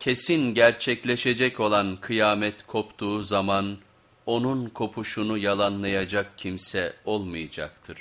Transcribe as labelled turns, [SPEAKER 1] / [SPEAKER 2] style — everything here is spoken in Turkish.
[SPEAKER 1] kesin gerçekleşecek olan kıyamet koptuğu zaman onun kopuşunu yalanlayacak kimse olmayacaktır.